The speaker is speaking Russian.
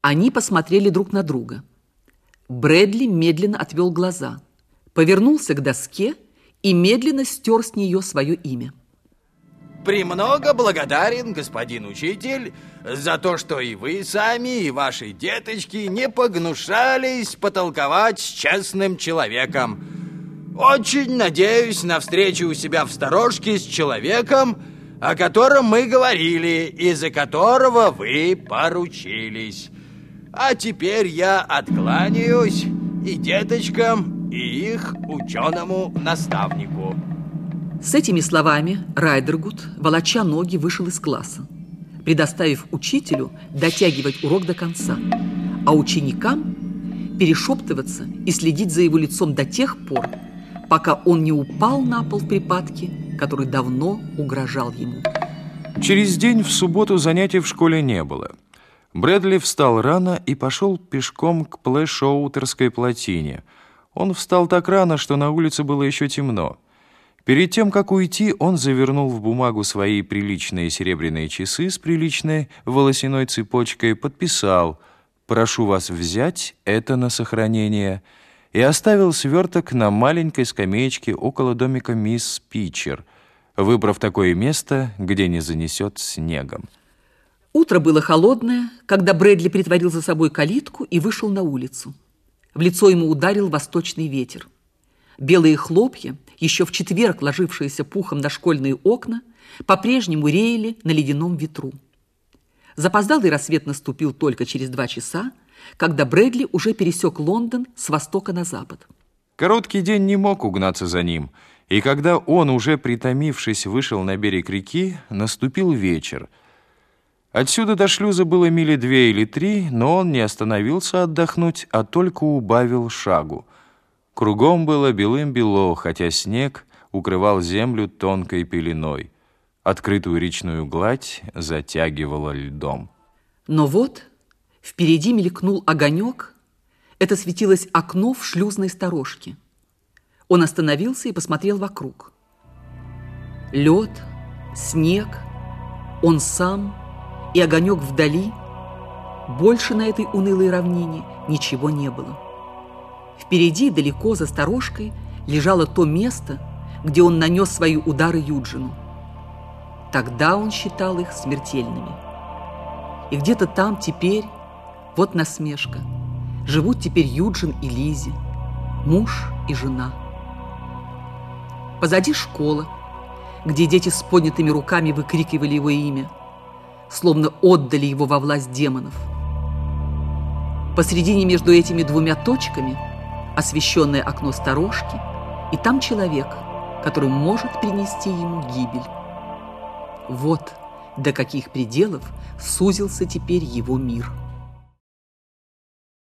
Они посмотрели друг на друга. Брэдли медленно отвел глаза, повернулся к доске и медленно стер с нее свое имя. «Премного благодарен, господин учитель, за то, что и вы сами, и ваши деточки не погнушались потолковать с честным человеком. Очень надеюсь на встречу у себя в сторожке с человеком, о котором мы говорили и за которого вы поручились. А теперь я откланяюсь и деточкам, и их ученому наставнику. С этими словами Райдергуд, волоча ноги, вышел из класса, предоставив учителю дотягивать урок до конца, а ученикам перешептываться и следить за его лицом до тех пор, пока он не упал на пол в припадке, который давно угрожал ему. Через день в субботу занятий в школе не было. Брэдли встал рано и пошел пешком к Плэшоутерской плотине. Он встал так рано, что на улице было еще темно. Перед тем, как уйти, он завернул в бумагу свои приличные серебряные часы с приличной волосяной цепочкой, подписал «Прошу вас взять это на сохранение» и оставил сверток на маленькой скамеечке около домика мисс Питчер, выбрав такое место, где не занесет снегом. Утро было холодное, когда Брэдли притворил за собой калитку и вышел на улицу. В лицо ему ударил восточный ветер. Белые хлопья, еще в четверг ложившиеся пухом на школьные окна, по-прежнему реяли на ледяном ветру. Запоздалый рассвет наступил только через два часа, когда Брэдли уже пересек Лондон с востока на запад. Короткий день не мог угнаться за ним, и когда он, уже притомившись, вышел на берег реки, наступил вечер – Отсюда до шлюза было мили две или три, но он не остановился отдохнуть, а только убавил шагу. Кругом было белым-бело, хотя снег укрывал землю тонкой пеленой. Открытую речную гладь затягивала льдом. Но вот впереди мелькнул огонек. Это светилось окно в шлюзной сторожке. Он остановился и посмотрел вокруг. Лед, снег, он сам — и огонек вдали, больше на этой унылой равнине ничего не было. Впереди, далеко за сторожкой, лежало то место, где он нанес свои удары Юджину. Тогда он считал их смертельными. И где-то там теперь, вот насмешка, живут теперь Юджин и Лизи, муж и жена. Позади школа, где дети с поднятыми руками выкрикивали его имя – словно отдали его во власть демонов. Посредине между этими двумя точками освещенное окно сторожки, и там человек, который может принести ему гибель. Вот до каких пределов сузился теперь его мир –